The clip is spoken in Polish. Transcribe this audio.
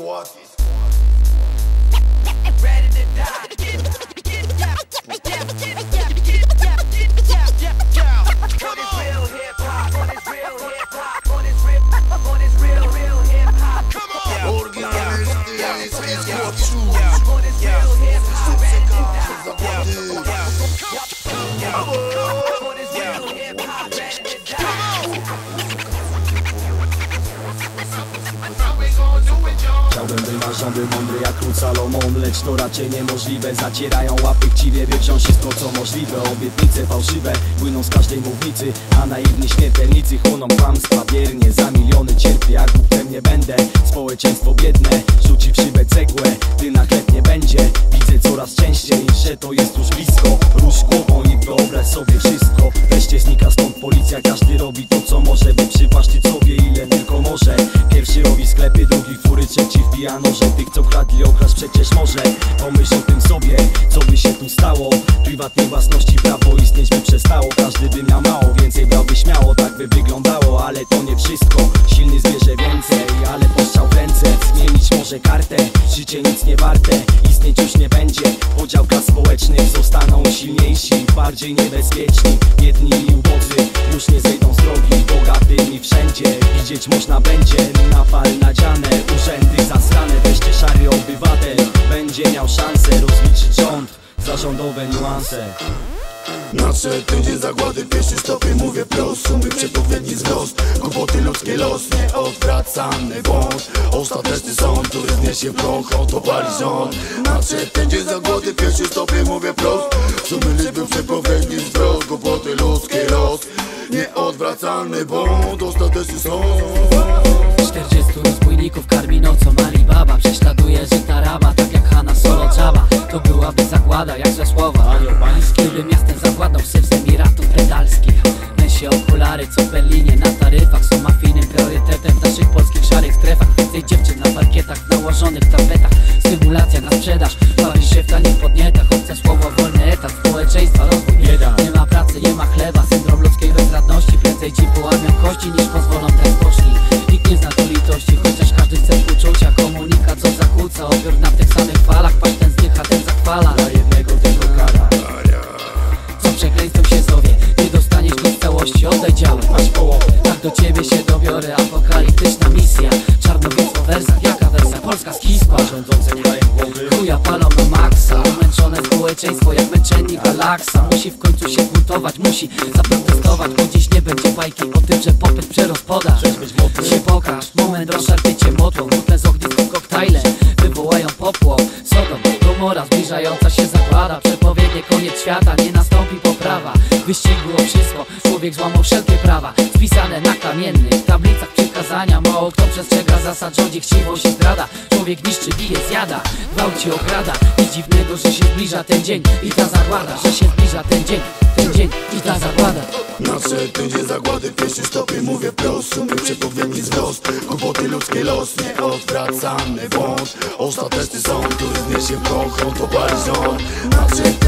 Squad. Ready to die. Get, get, get, get, get, get. Wymarzony, mądry jak król Salomon Lecz to raczej niemożliwe. Zacierają łapy chciwie, wziąć wszystko co możliwe. Obietnice fałszywe płyną z każdej mównicy A naiwni śmiertelnicy chłoną kłamstwa Biernie. Za miliony cierpię, jak głupem nie będę. Społeczeństwo biedne wbija noże Tych co kradli okraść przecież może Pomyśl o tym sobie, co by się tu stało. Prywatnej własności prawo istnieć by przestało. Każdy by miał mało, więcej brałby śmiało Tak by wyglądało, ale to nie wszystko. Silny zbierze więcej, ale postrzał w ręce. Zmienić może kartę, życie nic nie warte Istnieć już nie będzie, podział klas społecznych Zostaną silniejsi, bardziej niebezpieczni można będzie Napal nadziane, urzędy zasrane Wreszcie szary obywatel będzie miał szansę Rozliczyć rząd za rządowe niuanse. Nadszedł ten dzień zagłady, pierwszy stopień mówię prost Sumy przepowiedni wzrost, kłopoty ludzkie los Nieodwracalny błąd. Ostateczny sąd, który zniesie proch Oto pali rząd. Nadszedł ten dzień zagłady, pierwszy stopień mówię prost Sumy liczby przepowiedni wzrost, kłopoty ludzkie los Nieodwracalny błąd Ostateczny sąd 40 rozbójników karmi nocą. Alibaba Prześladuje żyta raba, tak jak Hanna Solo Jabba To byłaby zagłada, jak ze słowa. Gdyby miastem zawładnął syf z Emiratów pedalskich Myśli okulary, co w Berlinie na taryfach. Są mafijnym priorytetem w naszych polskich szarych strefach. Więcej dziewczyn na parkietach, nałożonych tapetach. Symulacja na sprzedaż, zakłóca, odbiór na tych samych falach Paść ten zdycha, ten zachwala Dla jednego tylko kara. Co przekleństwem się zowie, nie dostaniesz nic w całości Oddaj działo, masz połowę, tak do ciebie się dobiorę Apokaliptyczna misja, czarnowiec w wersach Jaka wersja? Polska skispa Rządzące nie mają głowy Chuja palą na maksa. Umęczone społeczeństwo jak męczennik galaksa Musi w końcu się buntować, musi zaprotestować Bo dziś nie będzie bajki o tym, że popyt mokry. Się pokaż, moment rozszarpiecie motło Butle z ogniskiem koktajle świata, nie nastąpi poprawa. W wyścigu o wszystko, człowiek złamał wszelkie prawa. Spisane na kamiennych tablicach przykazania Mało kto przestrzega zasad, rządzi chciwość i zdrada. Człowiek niszczy, bije, zjada, gwałci, okrada. Nic dziwnego, że się zbliża ten dzień i ta zagłada. Że się zbliża ten dzień, ten dzień i ta zagłada. Nadszedł ten dzień zagłady, pierwszy stopień mówię prost Sumy przepowiedni wzrost, kłopoty ludzkie los Nieodwracalny błąd Ostateczny sąd, który zniesie proch, to rząd. Nadszedł